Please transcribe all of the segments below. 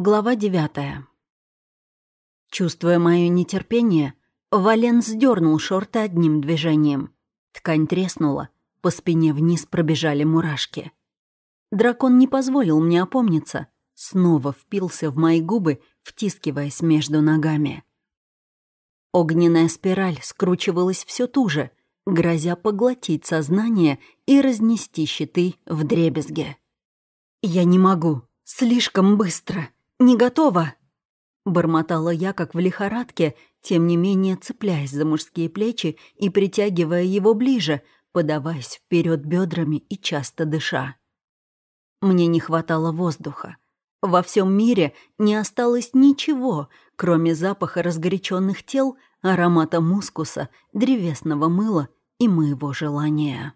Глава девятая. Чувствуя мое нетерпение, Вален сдернул шорты одним движением. Ткань треснула, по спине вниз пробежали мурашки. Дракон не позволил мне опомниться, снова впился в мои губы, втискиваясь между ногами. Огненная спираль скручивалась все туже, грозя поглотить сознание и разнести щиты в дребезге. «Я не могу. Слишком быстро. Не готова!» Бормотала я, как в лихорадке, тем не менее цепляясь за мужские плечи и притягивая его ближе, подаваясь вперед бедрами и часто дыша. Мне не хватало воздуха. Во всем мире не осталось ничего, кроме запаха разгоряченных тел, аромата мускуса, древесного мыла и моего желания.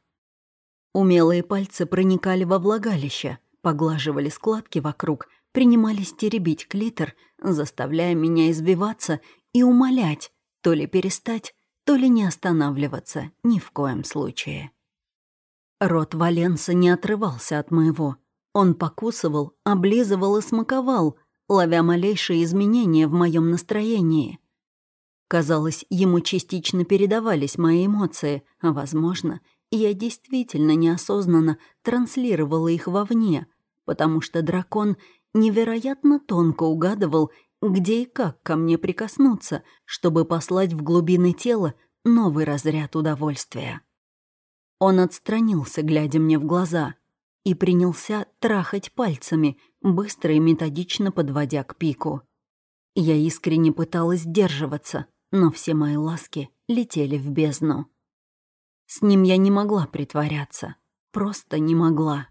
Умелые пальцы проникали во влагалище, поглаживали складки вокруг, принимались теребить клитор, заставляя меня избиваться и умолять то ли перестать, то ли не останавливаться ни в коем случае. Рот Валенса не отрывался от моего. Он покусывал, облизывал и смаковал, ловя малейшие изменения в моем настроении. Казалось, ему частично передавались мои эмоции, а, возможно, я действительно неосознанно транслировала их вовне, потому что дракон невероятно тонко угадывал, где и как ко мне прикоснуться, чтобы послать в глубины тела новый разряд удовольствия. Он отстранился, глядя мне в глаза, и принялся трахать пальцами, быстро и методично подводя к пику. Я искренне пыталась сдерживаться, но все мои ласки летели в бездну. С ним я не могла притворяться, просто не могла.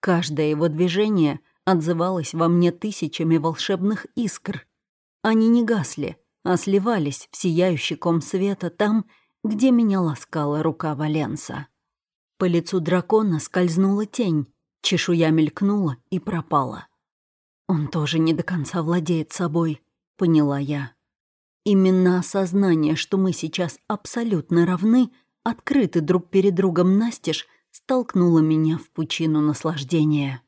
Каждое его движение отзывалось во мне тысячами волшебных искр. Они не гасли, а сливались в сияющий ком света там, где меня ласкала рука Валенса. По лицу дракона скользнула тень, чешуя мелькнула и пропала. Он тоже не до конца владеет собой, поняла я. Именно осознание, что мы сейчас абсолютно равны, открыты друг перед другом настежь, столкнуло меня в пучину наслаждения.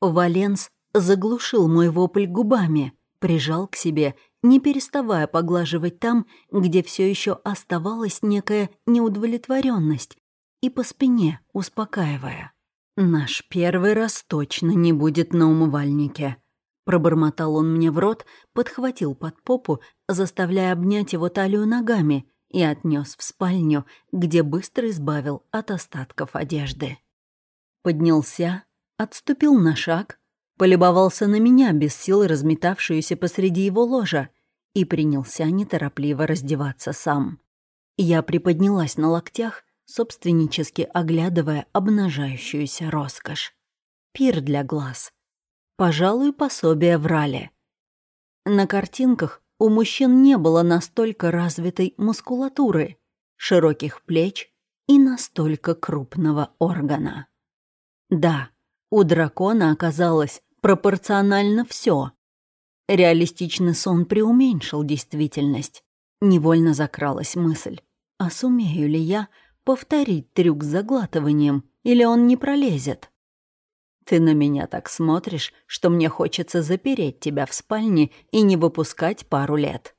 Валенс заглушил мой вопль губами, прижал к себе, не переставая поглаживать там, где все еще оставалась некая неудовлетворенность, и по спине успокаивая. «Наш первый раз точно не будет на умывальнике», Пробормотал он мне в рот, подхватил под попу, заставляя обнять его талию ногами, и отнес в спальню, где быстро избавил от остатков одежды. Поднялся, отступил на шаг, полюбовался на меня, без сил разметавшуюся посреди его ложа, и принялся неторопливо раздеваться сам. Я приподнялась на локтях, собственнически оглядывая обнажающуюся роскошь. Пир для глаз. Пожалуй, пособие врали. На картинках у мужчин не было настолько развитой мускулатуры, широких плеч и настолько крупного органа. Да, у дракона оказалось пропорционально все. Реалистичный сон преуменьшил действительность. Невольно закралась мысль, а сумею ли я повторить трюк с заглатыванием, или он не пролезет? Ты на меня так смотришь, что мне хочется запереть тебя в спальне и не выпускать пару лет.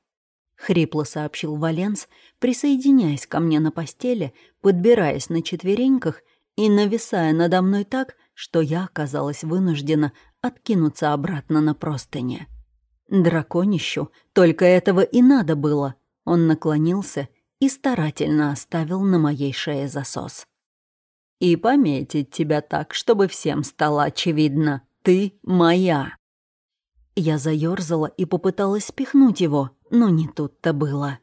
Хрипло сообщил Валенс, присоединяясь ко мне на постели, подбираясь на четвереньках и нависая надо мной так, что я оказалась вынуждена откинуться обратно на простыни. Драконищу только этого и надо было. Он наклонился и старательно оставил на моей шее засос. «И пометить тебя так, чтобы всем стало очевидно. Ты моя». Я заёрзала и попыталась спихнуть его, но не тут-то было.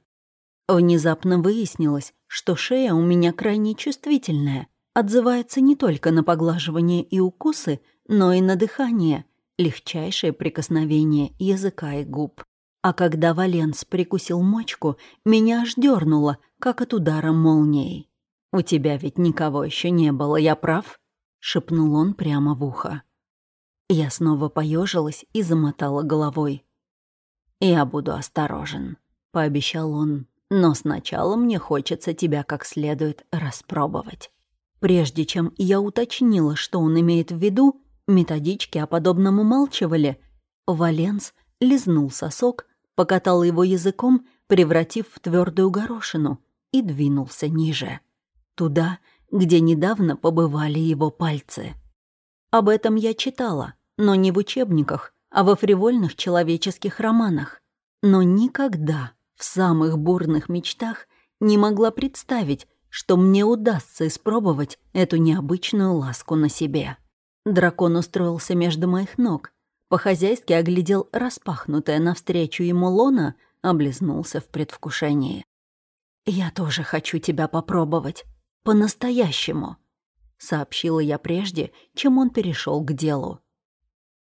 Внезапно выяснилось, что шея у меня крайне чувствительная, отзывается не только на поглаживание и укусы, но и на дыхание, легчайшее прикосновение языка и губ. А когда Валенс прикусил мочку, меня аж дернуло, как от удара молнией. «У тебя ведь никого еще не было, я прав?» — шепнул он прямо в ухо. Я снова поежилась и замотала головой. «Я буду осторожен», — пообещал он. «Но сначала мне хочется тебя как следует распробовать». Прежде чем я уточнила, что он имеет в виду, методички о подобном умалчивали, Валенс лизнул сосок, покатал его языком, превратив в твердую горошину, и двинулся ниже. Туда, где недавно побывали его пальцы. Об этом я читала, но не в учебниках, а во фривольных человеческих романах. Но никогда в самых бурных мечтах не могла представить, что мне удастся испробовать эту необычную ласку на себе. Дракон устроился между моих ног, по-хозяйски оглядел распахнутое навстречу ему лона, облизнулся в предвкушении. «Я тоже хочу тебя попробовать. По-настоящему», — сообщила я прежде, чем он перешел к делу.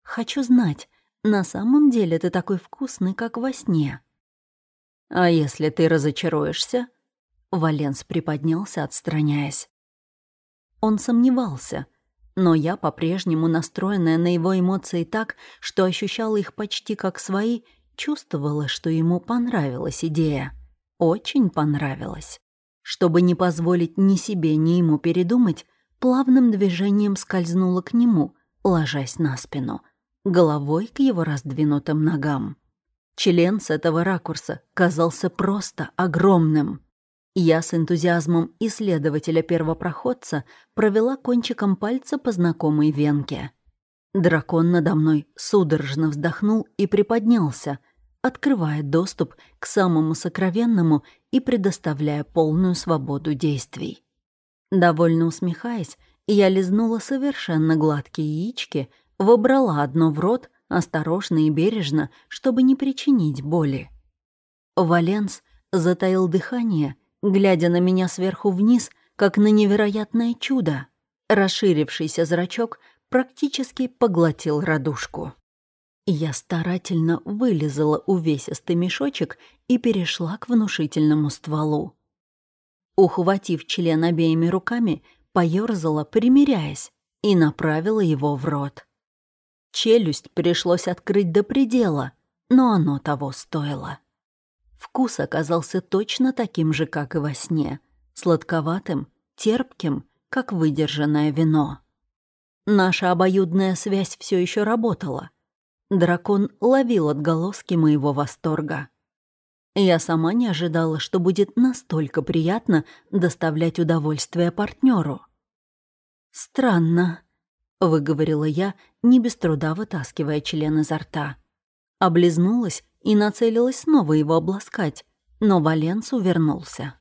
«Хочу знать, на самом деле ты такой вкусный, как во сне». «А если ты разочаруешься?» Валенс приподнялся, отстраняясь. Он сомневался, но я, по-прежнему настроенная на его эмоции так, что ощущала их почти как свои, чувствовала, что ему понравилась идея. Очень понравилась. Чтобы не позволить ни себе, ни ему передумать, плавным движением скользнула к нему, ложась на спину, головой к его раздвинутым ногам. Член с этого ракурса казался просто огромным. Я с энтузиазмом исследователя-первопроходца провела кончиком пальца по знакомой венке. Дракон надо мной судорожно вздохнул и приподнялся, открывая доступ к самому сокровенному и предоставляя полную свободу действий. Довольно усмехаясь, я лизнула совершенно гладкие яички, выбрала одно в рот, осторожно и бережно, чтобы не причинить боли. Валенс затаил дыхание — глядя на меня сверху вниз, как на невероятное чудо. Расширившийся зрачок практически поглотил радужку. Я старательно вылезала увесистый мешочек и перешла к внушительному стволу. Ухватив член обеими руками, поёрзала, примиряясь, и направила его в рот. Челюсть пришлось открыть до предела, но оно того стоило. Вкус оказался точно таким же, как и во сне. Сладковатым, терпким, как выдержанное вино. Наша обоюдная связь все еще работала. Дракон ловил отголоски моего восторга. Я сама не ожидала, что будет настолько приятно доставлять удовольствие партнеру. «Странно», — выговорила я, не без труда вытаскивая член изо рта. Облизнулась и нацелилась снова его обласкать, но Валенс увернулся.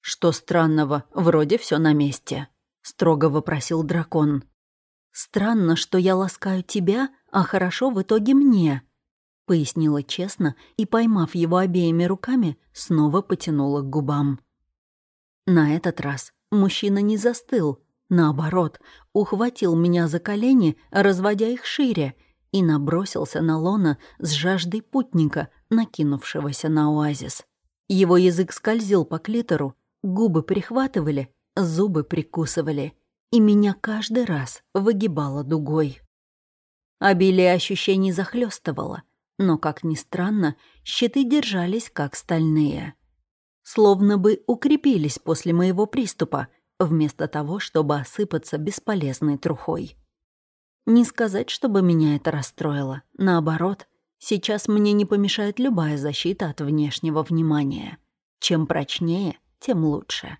«Что странного, вроде все на месте», — строго вопросил дракон. «Странно, что я ласкаю тебя, а хорошо в итоге мне», — пояснила честно и, поймав его обеими руками, снова потянула к губам. На этот раз мужчина не застыл, наоборот, ухватил меня за колени, разводя их шире, и набросился на Лона с жаждой путника, накинувшегося на оазис. Его язык скользил по клитору, губы прихватывали, зубы прикусывали, и меня каждый раз выгибало дугой. Обилие ощущений захлестывало, но, как ни странно, щиты держались как стальные. Словно бы укрепились после моего приступа, вместо того, чтобы осыпаться бесполезной трухой. Не сказать, чтобы меня это расстроило. Наоборот, сейчас мне не помешает любая защита от внешнего внимания. Чем прочнее, тем лучше.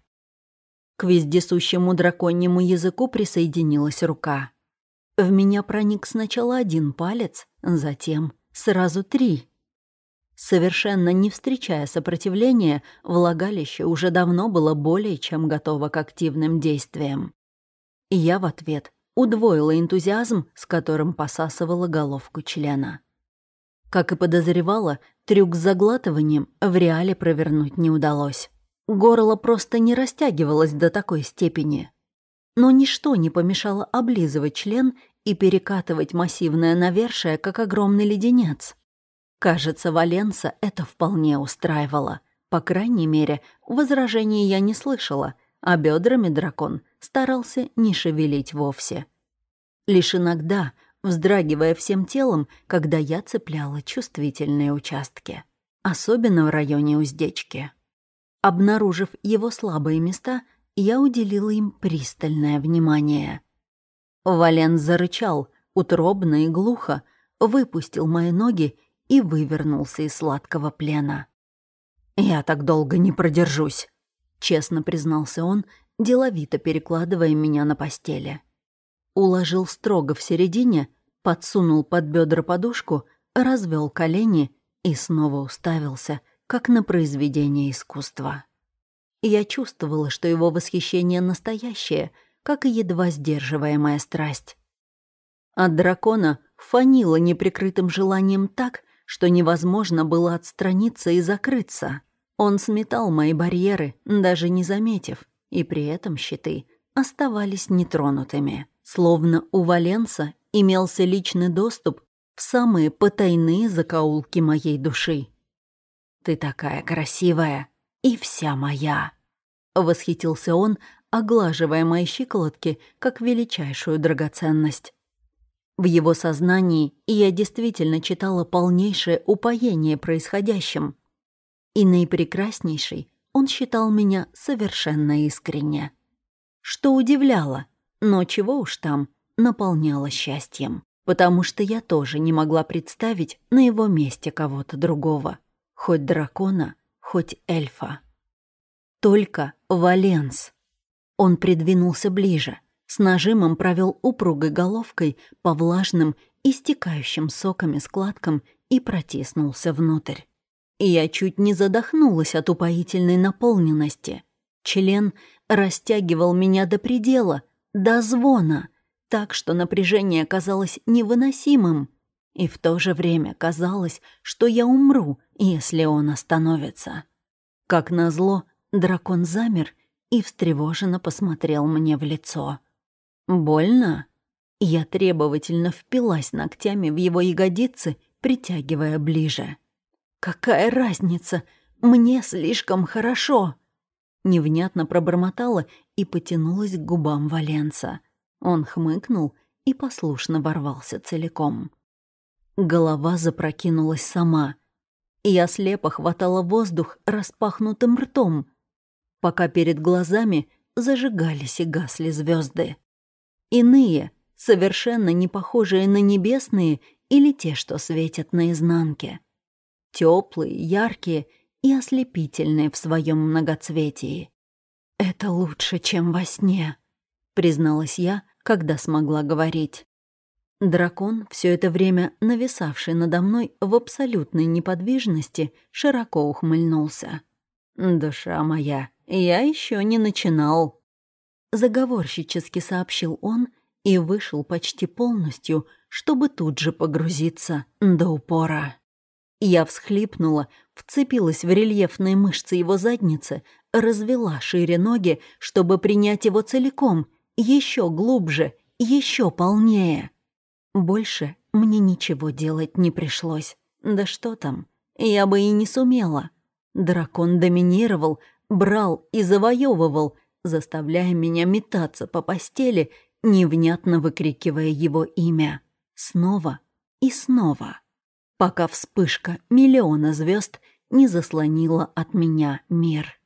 К вездесущему драконьему языку присоединилась рука. В меня проник сначала один палец, затем сразу три. Совершенно не встречая сопротивления, влагалище уже давно было более чем готово к активным действиям. И я в ответ удвоила энтузиазм, с которым посасывала головку члена. Как и подозревала, трюк с заглатыванием в реале провернуть не удалось. Горло просто не растягивалось до такой степени. Но ничто не помешало облизывать член и перекатывать массивное навершие, как огромный леденец. Кажется, Валенса это вполне устраивало. По крайней мере, возражений я не слышала, а бедрами дракон старался не шевелить вовсе. Лишь иногда, вздрагивая всем телом, когда я цепляла чувствительные участки. Особенно в районе уздечки. Обнаружив его слабые места, я уделила им пристальное внимание. Вален зарычал, утробно и глухо, выпустил мои ноги и вывернулся из сладкого плена. «Я так долго не продержусь», — честно признался он, деловито перекладывая меня на постели. Уложил строго в середине, подсунул под бедра подушку, развел колени и снова уставился, как на произведение искусства. Я чувствовала, что его восхищение настоящее, как и едва сдерживаемая страсть. От дракона фанило неприкрытым желанием так, что невозможно было отстраниться и закрыться. Он сметал мои барьеры, даже не заметив, и при этом щиты оставались нетронутыми. Словно у Валенса имелся личный доступ в самые потайные закоулки моей души. «Ты такая красивая и вся моя!» — восхитился он, оглаживая мои щиколотки как величайшую драгоценность. В его сознании я действительно читала полнейшее упоение происходящим. И наипрекраснейший он считал меня совершенно искренне. Что удивляло, но чего уж там, наполняло счастьем. Потому что я тоже не могла представить на его месте кого-то другого. Хоть дракона, хоть эльфа. Только Валенс. Он придвинулся ближе — с нажимом провел упругой головкой по влажным, истекающим соками складкам и протиснулся внутрь. Я чуть не задохнулась от упоительной наполненности. Член растягивал меня до предела, до звона, так что напряжение казалось невыносимым. И в то же время казалось, что я умру, если он остановится. Как назло, дракон замер и встревоженно посмотрел мне в лицо. «Больно?» Я требовательно впилась ногтями в его ягодицы, притягивая ближе. «Какая разница? Мне слишком хорошо!» Невнятно пробормотала и потянулась к губам Валенца. Он хмыкнул и послушно ворвался целиком. Голова запрокинулась сама. Я слепо хватала воздух распахнутым ртом, пока перед глазами зажигались и гасли звезды. Иные, совершенно не похожие на небесные или те, что светят наизнанке. Теплые, яркие и ослепительные в своем многоцветии. «Это лучше, чем во сне», — призналась я, когда смогла говорить. Дракон, все это время нависавший надо мной в абсолютной неподвижности, широко ухмыльнулся. «Душа моя, я еще не начинал» заговорщически сообщил он и вышел почти полностью, чтобы тут же погрузиться до упора. Я всхлипнула, вцепилась в рельефные мышцы его задницы, развела шире ноги, чтобы принять его целиком, еще глубже, еще полнее. Больше мне ничего делать не пришлось. Да что там, я бы и не сумела. Дракон доминировал, брал и завоевывал, заставляя меня метаться по постели, невнятно выкрикивая его имя. Снова и снова. Пока вспышка миллиона звезд не заслонила от меня мир.